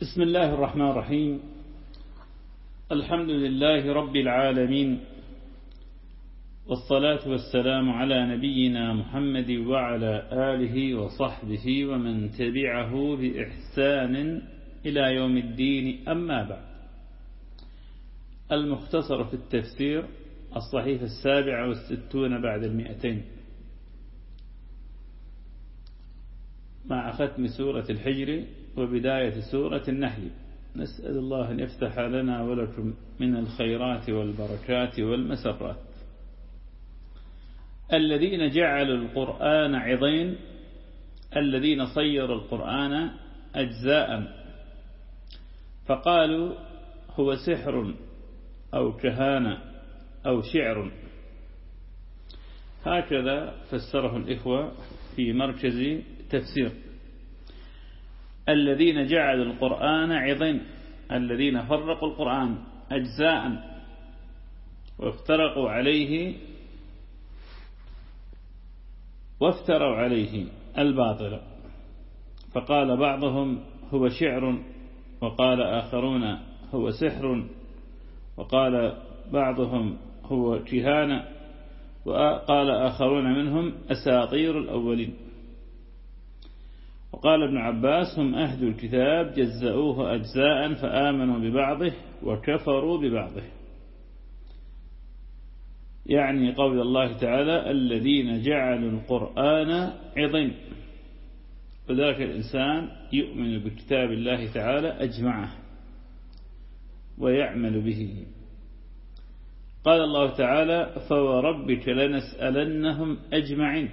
بسم الله الرحمن الرحيم. الحمد لله رب العالمين. والصلاة والسلام على نبينا محمد وعلى آله وصحبه ومن تبعه بإحسان إلى يوم الدين. أما بعد. المختصر في التفسير الصحيفة السابعة والستون بعد المئتين. مع ختم سورة الحجر وبداية سورة النحل. نسأل الله أن يفتح لنا ولكم من الخيرات والبركات والمسرات. الذين جعلوا القرآن عظين الذين صيروا القرآن أجزاء. فقالوا هو سحر أو كهانة أو شعر. هكذا فسره الإخوة في مركز تفسير. الذين جعلوا القرآن عظين الذين فرقوا القرآن أجزاء وافترقوا عليه وافتروا عليه الباطل. فقال بعضهم هو شعر وقال آخرون هو سحر وقال بعضهم هو كهانة وقال آخرون منهم أساطير الأولين. وقال ابن عباس هم أهل الكتاب جزأوه أجزاء فآمنوا ببعضه وكفروا ببعضه. يعني قول الله تعالى الذين جعلوا القرآن عظيم. وذلك الإنسان يؤمن بكتاب الله تعالى أجمعه ويعمل به. قال الله تعالى فوربك لنسألنهم أجمعين.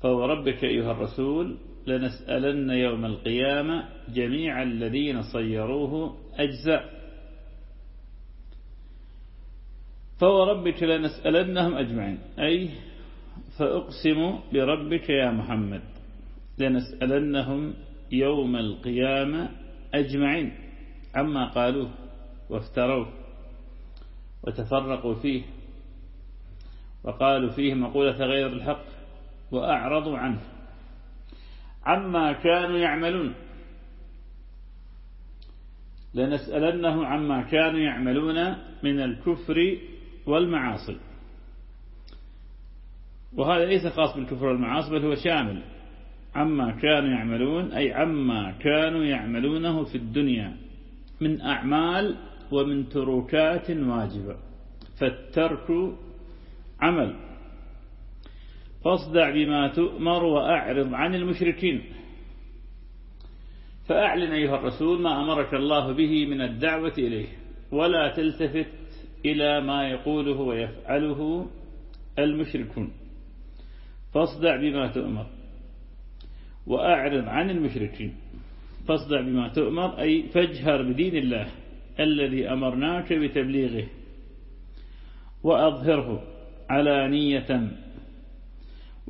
فوربك أيها الرسول لنسألن يوم القيامة جميع الذين صيروه أجزاء. فوربك لنسألنهم أجمعين. أي فأقسم بربك يا محمد لنسألنهم يوم القيامة أجمعين. عما قالوه وافتروه وتفرقوا فيه وقالوا فيه مقولة غير الحق. وأعرضوا عنه. عما كانوا يعملون. لنسألنهم عما كانوا يعملون من الكفر والمعاصي. وهذا ليس خاص بالكفر والمعاصي بل هو شامل. عما كانوا يعملون أي عما كانوا يعملونه في الدنيا من أعمال ومن تركات واجبة. فالترك عمل. فاصدع بما تؤمر وأعرض عن المشركين. فأعلن أيها الرسول ما أمرك الله به من الدعوة إليه. ولا تلتفت إلى ما يقوله ويفعله المشركون. فاصدع بما تؤمر وأعرض عن المشركين. فاصدع بما تؤمر أي فاجهر بدين الله الذي أمرناك بتبليغه. وأظهره علانية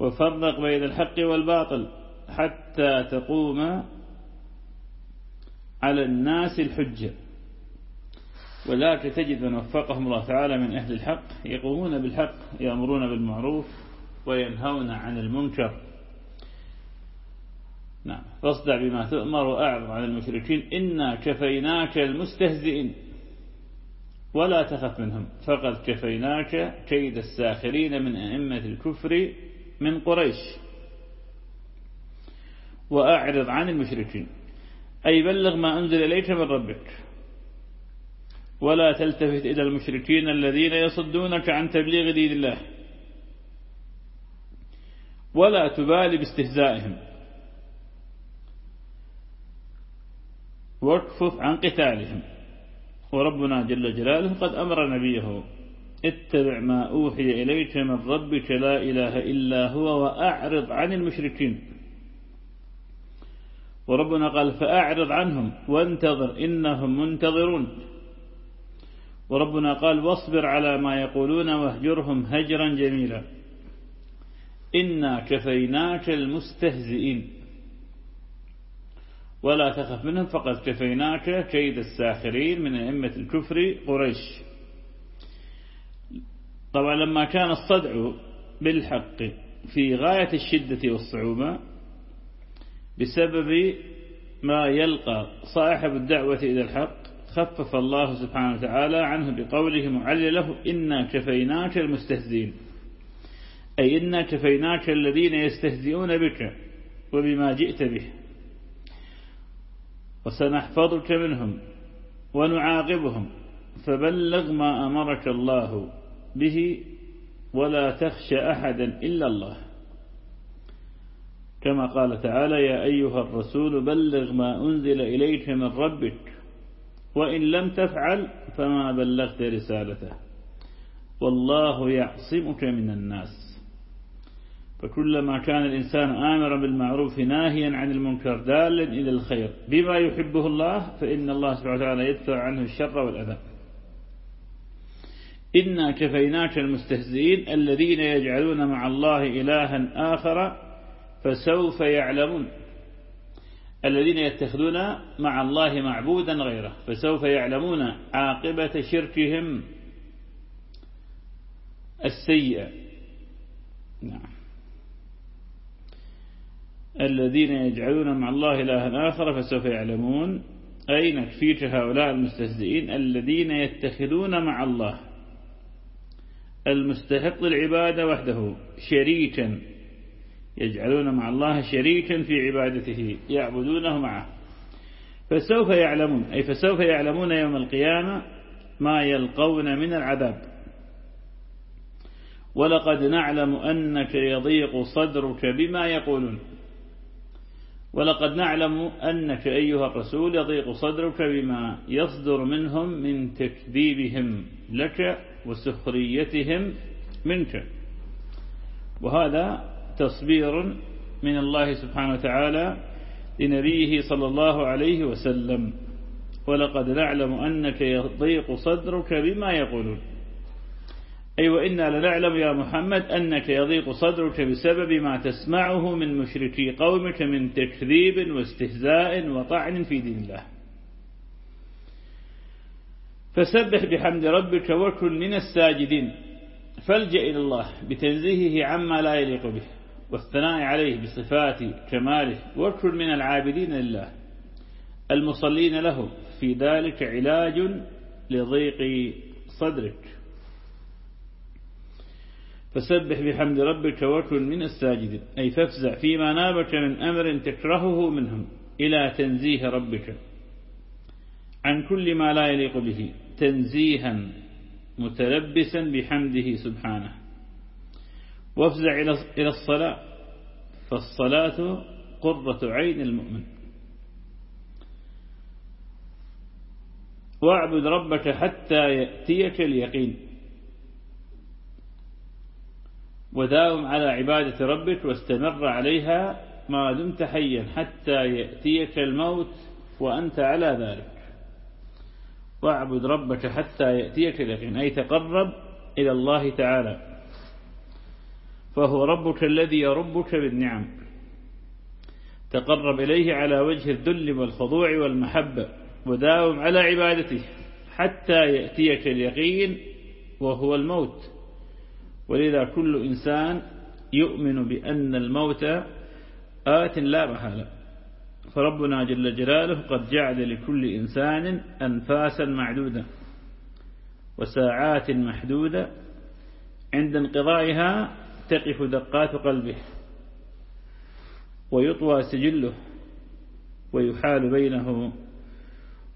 وفرق بين الحق والباطل حتى تقوم على الناس الحجة. وذاك تجد من وفقهم الله تعالى من أهل الحق يقومون بالحق يأمرون بالمعروف وينهون عن المنكر. نعم فاصدع بما تؤمر وأعرض عن المشركين. إنا كفيناك المستهزئين. ولا تخف منهم فقد كفيناك كيد الساخرين من أئمة الكفر من قريش. وأعرض عن المشركين. أي بلغ ما أنزل إليك من ربك. ولا تلتفت إلى المشركين الذين يصدونك عن تبليغ دين الله. ولا تبالي باستهزائهم. واكفف عن قتالهم. وربنا جل جلاله قد أمر نبيه. اتبع ما أوحي إليك من ربك لا إله إلا هو وأعرض عن المشركين. وربنا قال فأعرض عنهم وانتظر إنهم منتظرون. وربنا قال واصبر على ما يقولون واهجرهم هجرا جميلا. إنا كفيناك المستهزئين. ولا تخف منهم فقد كفيناك كيد الساخرين من أئمة الكفر قريش. طبعا لما كان الصدع بالحق في غاية الشدة والصعوبة بسبب ما يلقى صاحب الدعوة إلى الحق خفف الله سبحانه وتعالى عنه بقوله معلل له إنا كفيناك المستهزئين. أي إنا كفيناك الذين يستهزئون بك وبما جئت به. وسنحفظك منهم ونعاقبهم فبلغ ما أمرك الله به ولا تخشى أحدا إلا الله. كما قال تعالى يا أيها الرسول بلغ ما أنزل إليك من ربك وإن لم تفعل فما بلغت رسالته. والله يعصمك من الناس. فكلما كان الإنسان آمرا بالمعروف ناهيا عن المنكر دالا إلى الخير بما يحبه الله فإن الله سبحانه وتعالى يدفع عنه الشر والأذى. إنا كفيناك المستهزئين الذين يجعلون مع الله إلها آخر فسوف يعلمون. الذين يتخذون مع الله معبودا غيره فسوف يعلمون عاقبة شركهم السيئة. نعم. الذين يجعلون مع الله إلها آخر فسوف يعلمون. أي نكفيك هؤلاء المستهزئين الذين يتخذون مع الله؟ المستحق للعبادة وحده شريكا. يجعلون مع الله شريكا في عبادته يعبدونه معه. فسوف يعلمون أي فسوف يعلمون يوم القيامة ما يلقون من العذاب. ولقد نعلم أنك يضيق صدرك بما يقولون. ولقد نعلم أنك أيها الرسول يضيق صدرك بما يصدر منهم من تكذيبهم لك وسخريتهم منك. وهذا تصبير من الله سبحانه وتعالى لنبيه صلى الله عليه وسلم. ولقد نعلم أنك يضيق صدرك بما يقولون. أي أيوة وإنا لنعلم يا محمد أنك يضيق صدرك بسبب ما تسمعه من مشركي قومك من تكذيب واستهزاء وطعن في دين الله. فسبح بحمد ربك وكن من الساجدين. فالجأ إلى الله بتنزيهه عما لا يليق به والثناء عليه بصفات كماله وكن من العابدين لله. المصلين له في ذلك علاج لضيق صدرك. فسبح بحمد ربك وكن من الساجدين. أي فافزع فيما نابك من أمر تكرهه منهم إلى تنزيه ربك. عن كل ما لا يليق به تنزيها متلبسا بحمده سبحانه. وافزع إلى الصلاة فالصلاة قرة عين المؤمن. واعبد ربك حتى يأتيك اليقين. وداوم على عبادة ربك واستمر عليها ما دمت حيا حتى يأتيك الموت وأنت على ذلك. واعبد ربك حتى يأتيك اليقين. أي تقرب إلى الله تعالى. فهو ربك الذي يربك بالنعم. تقرب إليه على وجه الذل والخضوع والمحبة وداوم على عبادته حتى يأتيك اليقين وهو الموت. ولذا كل إنسان يؤمن بأن الموت آت لا محالة. فربنا جل جلاله قد جعل لكل إنسان أنفاسا معدودة وساعات محدودة عند انقضائها تقف دقات قلبه ويطوى سجله ويحال بينه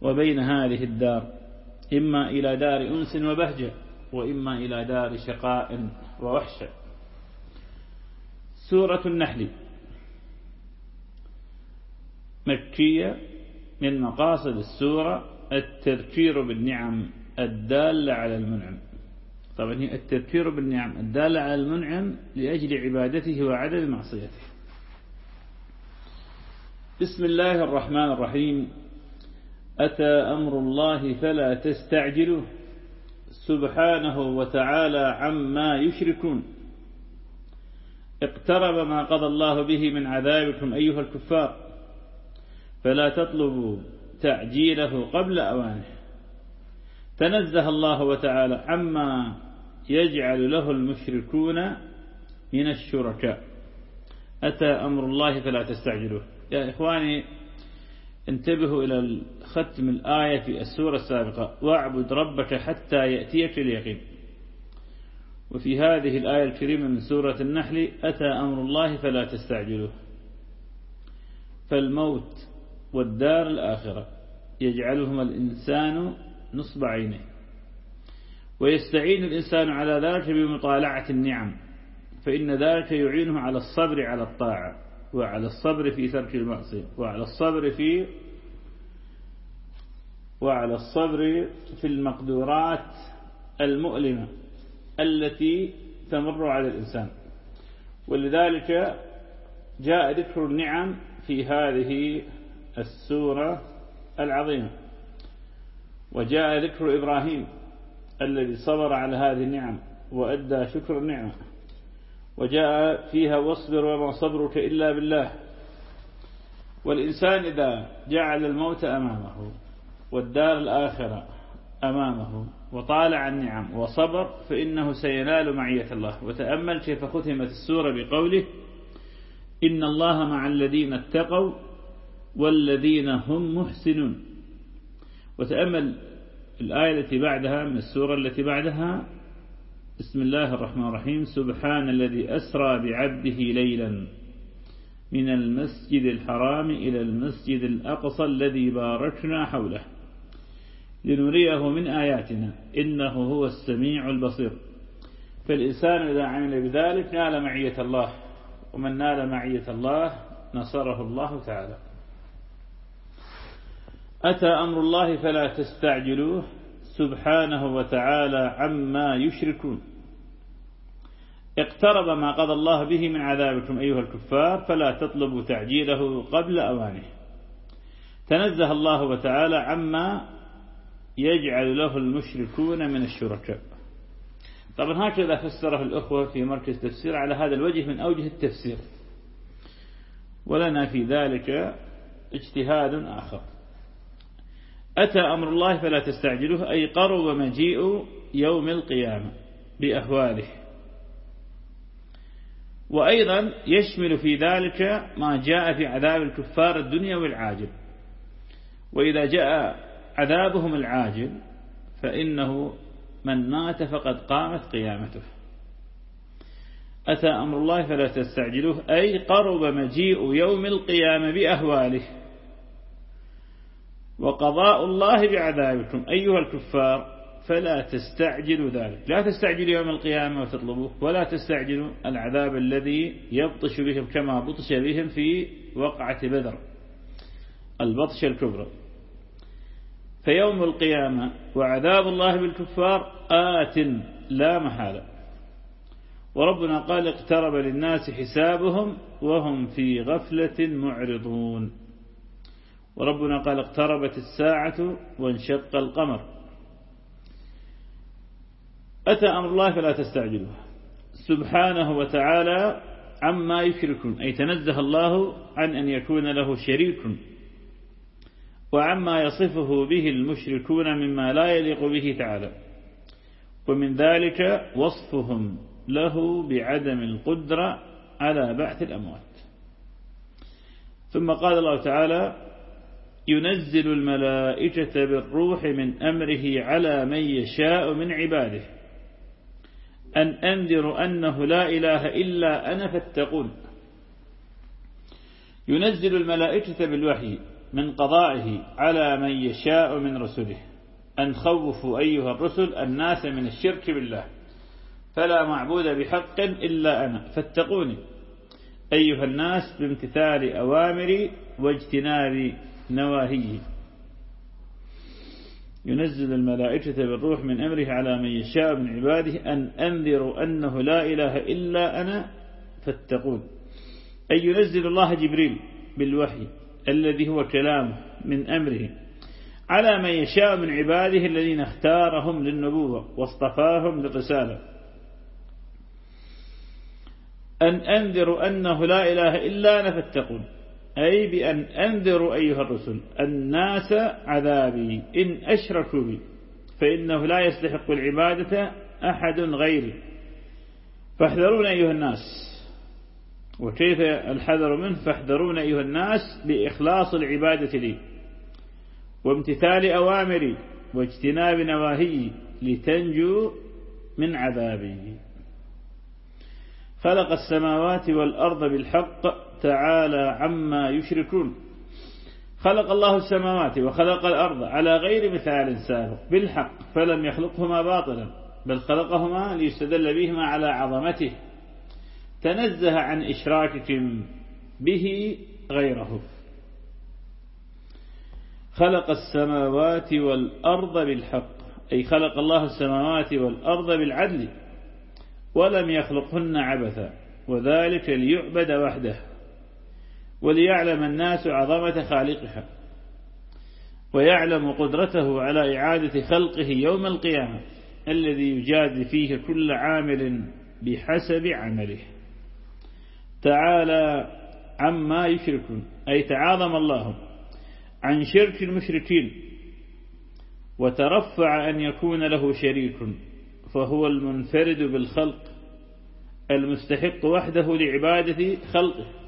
وبين هذه الدار إما إلى دار أنس وبهجة وإما إلى دار شقاء ووحشة سورة النحل مكية من مقاصد السورة التذكير بالنعم الدالة على المنعم. طبعا هي التذكير بالنعم الدالة على المنعم لأجل عبادته وعدم معصيته. بسم الله الرحمن الرحيم. أتى أمر الله فلا تستعجلوه. سبحانه وتعالى عما يشركون. اقترب ما قضى الله به من عذابكم أيها الكفار. فلا تطلبوا تعجيله قبل أوانه. تنزه الله وتعالى عما يجعل له المشركون من الشركاء. أتى أمر الله فلا تستعجلوه. يا إخواني انتبهوا إلى ختم الآية في السورة السابقة. واعبد ربك حتى يأتيك اليقين. وفي هذه الآية الكريمة من سورة النحل أتى أمر الله فلا تستعجلوه. فالموت والدار الآخرة. يجعلهما الإنسان نصب عينه ويستعين الإنسان على ذلك بمطالعة النعم. فإن ذلك يعينه على الصبر على الطاعة وعلى الصبر في ترك المعصية وعلى الصبر في وعلى الصبر في المقدورات المؤلمة التي تمر على الإنسان. ولذلك جاء ذكر النعم في هذه السورة العظيمة. وجاء ذكر إبراهيم الذي صبر على هذه النعم وأدى شكر النعمة. وجاء فيها واصبر وما صبرك إلا بالله. والإنسان إذا جعل الموت أمامه والدار الآخرة أمامه وطالع النعم وصبر فإنه سينال معية الله. وتأمل كيف ختمت السورة بقوله إن الله مع الذين اتقوا والذين هم محسنون. وتأمل الآية التي بعدها من السورة التي بعدها بسم الله الرحمن الرحيم سبحان الذي أسرى بعبده ليلا من المسجد الحرام إلى المسجد الأقصى الذي باركنا حوله. لنريه من آياتنا إنه هو السميع البصير. فالإنسان إذا عمل بذلك نال معية الله ومن نال معية الله نصره الله تعالى. أتى أمر الله فلا تستعجلوه سبحانه وتعالى عما يشركون. اقترب ما قضى الله به من عذابكم أيها الكفار فلا تطلبوا تعجيله قبل أوانه. تنزه الله وتعالى عما يجعل له المشركون من الشركاء. طبعا هكذا فسره الأخوة في مركز تفسير على هذا الوجه من أوجه التفسير. ولنا في ذلك اجتهاد آخر. أتى أمر الله فلا تستعجلوه أي قرب مجيء يوم القيامة بأهواله. وأيضا يشمل في ذلك ما جاء في عذاب الكفار الدنيا والعاجل. وإذا جاء عذابهم العاجل فإنه من مات فقد قامت قيامته. أتى أمر الله فلا تستعجلوه أي قرب مجيء يوم القيامة بأهواله. وقضاء الله بعذابكم أيها الكفار فلا تستعجلوا ذلك. لا تستعجلوا يوم القيامة وتطلبوه ولا تستعجلوا العذاب الذي يبطش بهم كما بطش بهم في وقعة بدر البطش الكبرى. فيوم القيامة وعذاب الله بالكفار آت لا محالة. وربنا قال اقترب للناس حسابهم وهم في غفلة معرضون. وربنا قال اقتربت الساعة وانشق القمر. أتى أمر الله فلا تستعجلوه. سبحانه وتعالى عما يشركون أي تنزه الله عن أن يكون له شريك. وعما يصفه به المشركون مما لا يليق به تعالى. ومن ذلك وصفهم له بعدم القدرة على بعث الأموات. ثم قال الله تعالى ينزل الملائكة بالروح من أمره على من يشاء من عباده. أن أنذر أنه لا إله إلا أنا فاتقون. ينزل الملائكة بالوحي من قضائه على من يشاء من رسله. أن خوفوا أيها الرسل الناس من الشرك بالله. فلا معبود بحق إلا أنا. فاتقوني. أيها الناس بامتثال أوامري واجتناب نواهيه. ينزل الملائكة بالروح من أمره على من يشاء من عباده أن أنذروا أنه لا إله إلا أنا فاتقون. أي ينزل الله جبريل بالوحي الذي هو كلامه من أمره على من يشاء من عباده الذين اختارهم للنبوة واصطفاهم للرسالة. أن أنذروا أنه لا إله إلا أنا فاتقون. أي بأن أنذروا أيها الرسل الناس عذابي. إن أشركوا بي فإنه لا يستحق العبادة أحد غيري. فاحذرون أيها الناس. وكيف الحذر منه؟ فاحذرون أيها الناس بإخلاص العبادة لي وامتثال أوامري واجتناب نواهي لتنجو من عذابي. خلق السماوات والأرض بالحق تعالى عما يشركون. خلق الله السماوات وخلق الأرض على غير مثال سابق. بالحق فلم يخلقهما باطلا بل خلقهما ليستدل بهما على عظمته. تنزه عن إشراككم به غيره. خلق السماوات والأرض بالحق أي خلق الله السماوات والأرض بالعدل ولم يخلقهن عبثا وذلك ليعبد وحده. وليعلم الناس عظمة خالقها ويعلم قدرته على إعادة خلقه يوم القيامة الذي يجازي فيه كل عامل بحسب عمله. تعالى عما يشركون أي تعاظم الله عن شرك المشركين وترفع أن يكون له شريك فهو المنفرد بالخلق المستحق وحده لعبادة خلقه.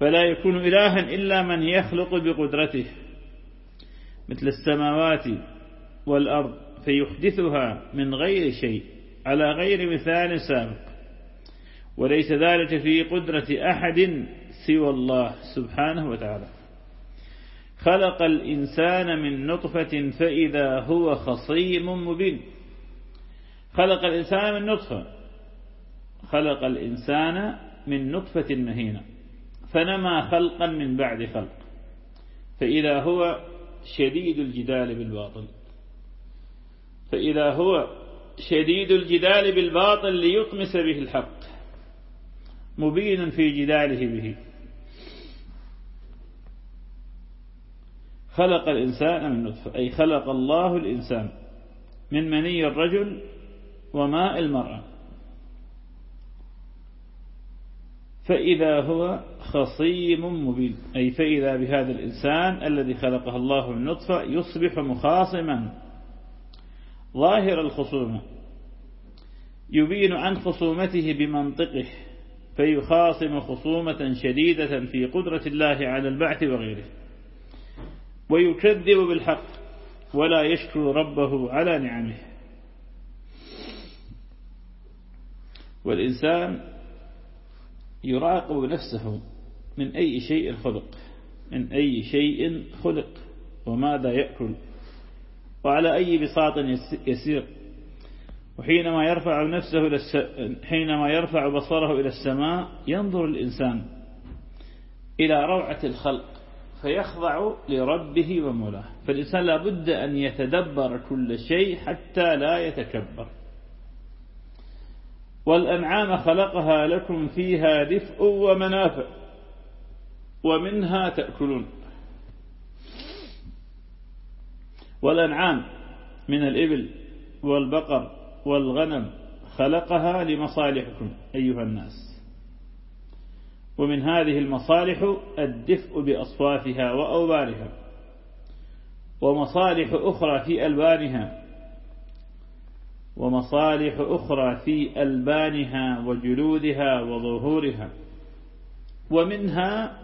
فلا يكون إلها إلا من يخلق بقدرته مثل السماوات والأرض فيحدثها من غير شيء على غير مثال سابق. وليس ذلك في قدرة أحد سوى الله سبحانه وتعالى. خلق الإنسان من نطفة فإذا هو خصيم مبين. خلق الإنسان من نطفة. خلق الإنسان من نطفة مهينة. فنما خلقا من بعد خلق. فإذا هو شديد الجدال بالباطل. فإذا هو شديد الجدال بالباطل ليطمس به الحق. مبين في جداله به. خلق الإنسان من نطفة أي خلق الله الإنسان من مني الرجل وماء المرأة. فإذا هو خصيم مبين. أي فإذا بهذا الإنسان الذي خلقه الله من نطفة يصبح مخاصما. ظاهر الخصومة. يبين عن خصومته بمنطقه فيخاصم خصومة شديدة في قدرة الله على البعث وغيره. ويكذب بالحق ولا يشكر ربه على نعمه. والإنسان يراقب نفسه من أي شيء خلق من أي شيء خلق وماذا يأكل. وعلى أي بساط يسير. وحينما يرفع نفسه حينما يرفع بصره إلى السماء ينظر الإنسان إلى روعة الخلق فيخضع لربه ومولاه. فالإنسان لابد أن يتدبر كل شيء حتى لا يتكبر. والأنعام خلقها لكم فيها دفء ومنافع ومنها تأكلون. والأنعام من الإبل والبقر والغنم خلقها لمصالحكم أيها الناس. ومن هذه المصالح الدفء بأصوافها وأوبارها ومصالح أخرى في ألبانها ومصالح أخرى في ألبانها وجلودها وظهورها. ومنها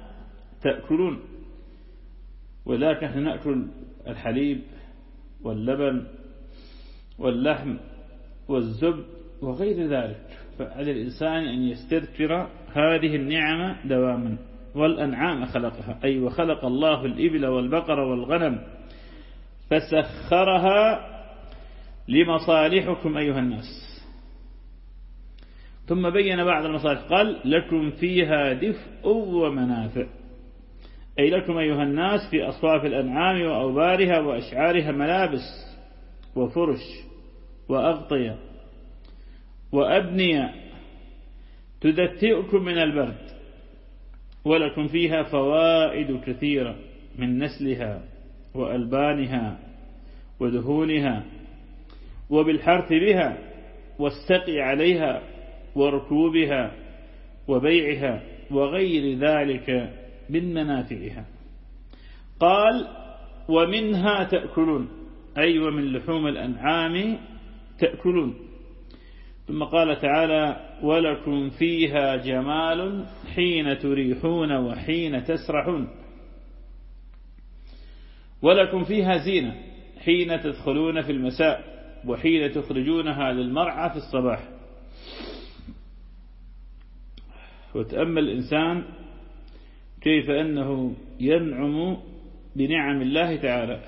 تأكلون. ولكن نحن نأكل الحليب واللبن واللحم والزبد وغير ذلك. فعلى الإنسان أن يستذكر هذه النعمة دواما. والأنعام خلقها. أي وخلق الله الإبل والبقر والغنم. فسخرها لمصالحكم أيها الناس. ثم بين بعض المصالح قال لكم فيها دفء ومنافع. أي لكم أيها الناس في أصواف الأنعام وأوبارها وأشعارها ملابس وفرش وأغطية وأبنية تدتئكم من البرد ولكم فيها فوائد كثيرة من نسلها وألبانها ودهونها وبالحرث بها والسقي عليها وركوبها وبيعها وغير ذلك من منافعها. قال ومنها تأكلون أي ومن لحوم الأنعام تأكلون. ثم قال تعالى ولكم فيها جمال حين تريحون وحين تسرحون. ولكم فيها زينة حين تدخلون في المساء. وحين تخرجونها للمرعى في الصباح. وتأمل الإنسان كيف أنه ينعم بنعم الله تعالى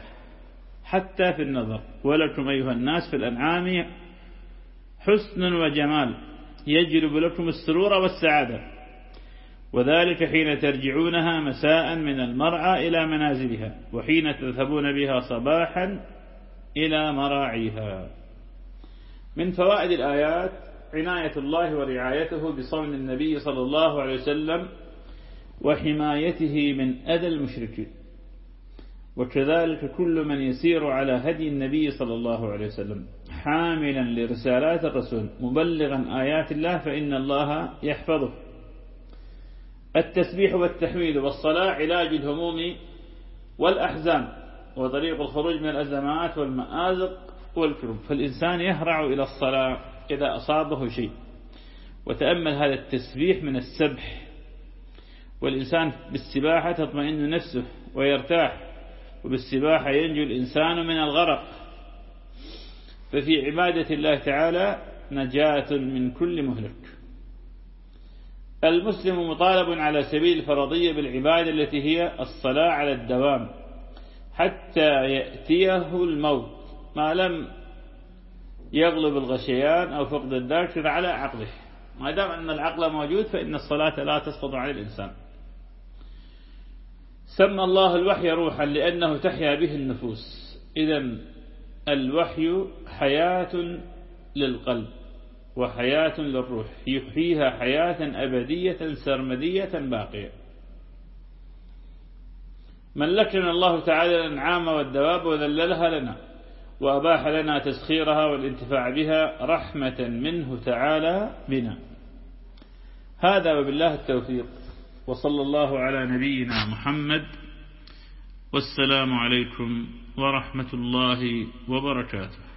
حتى في النظر. ولكم أيها الناس في الأنعام حسن وجمال يجلب لكم السرور والسعادة. وذلك حين ترجعونها مساء من المرعى إلى منازلها وحين تذهبون بها صباحا إلى مراعيها. من فوائد الآيات عناية الله ورعايته بصون النبي صلى الله عليه وسلم وحمايته من أذى المشركين. وكذلك كل من يسير على هدي النبي صلى الله عليه وسلم حاملا لرسالات الرسول مبلغا آيات الله فإن الله يحفظه. التسبيح والتحميد والصلاة علاج الهموم والأحزان. وطريق الخروج من الأزمات والمآزق والكرب. فالإنسان يهرع إلى الصلاة إذا أصابه شيء وتأمل هذا التسبيح من السبح. والإنسان بالسباحة تطمئن نفسه ويرتاح وبالسباحة ينجو الإنسان من الغرق. ففي عبادة الله تعالى نجاة من كل مهلك. المسلم مطالب على سبيل الفرضية بالعبادة التي هي الصلاة على الدوام. حتى يأتيه الموت ما لم يغلب الغشيان أو فقد الذاكر على عقله. ما دام أن العقل موجود فإن الصلاة لا تسقط عن الإنسان. سمى الله الوحي روحا لأنه تحيا به النفوس. إذا الوحي حياة للقلب وحياة للروح. يحييها حياة أبدية سرمدية باقية. ملكنا الله تعالى الأنعام والدواب وذللها لنا وأباح لنا تسخيرها والانتفاع بها رحمة منه تعالى بنا. هذا وبالله التوفيق. وصلى الله على نبينا محمد. والسلام عليكم ورحمة الله وبركاته.